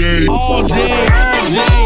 day. All day. All day.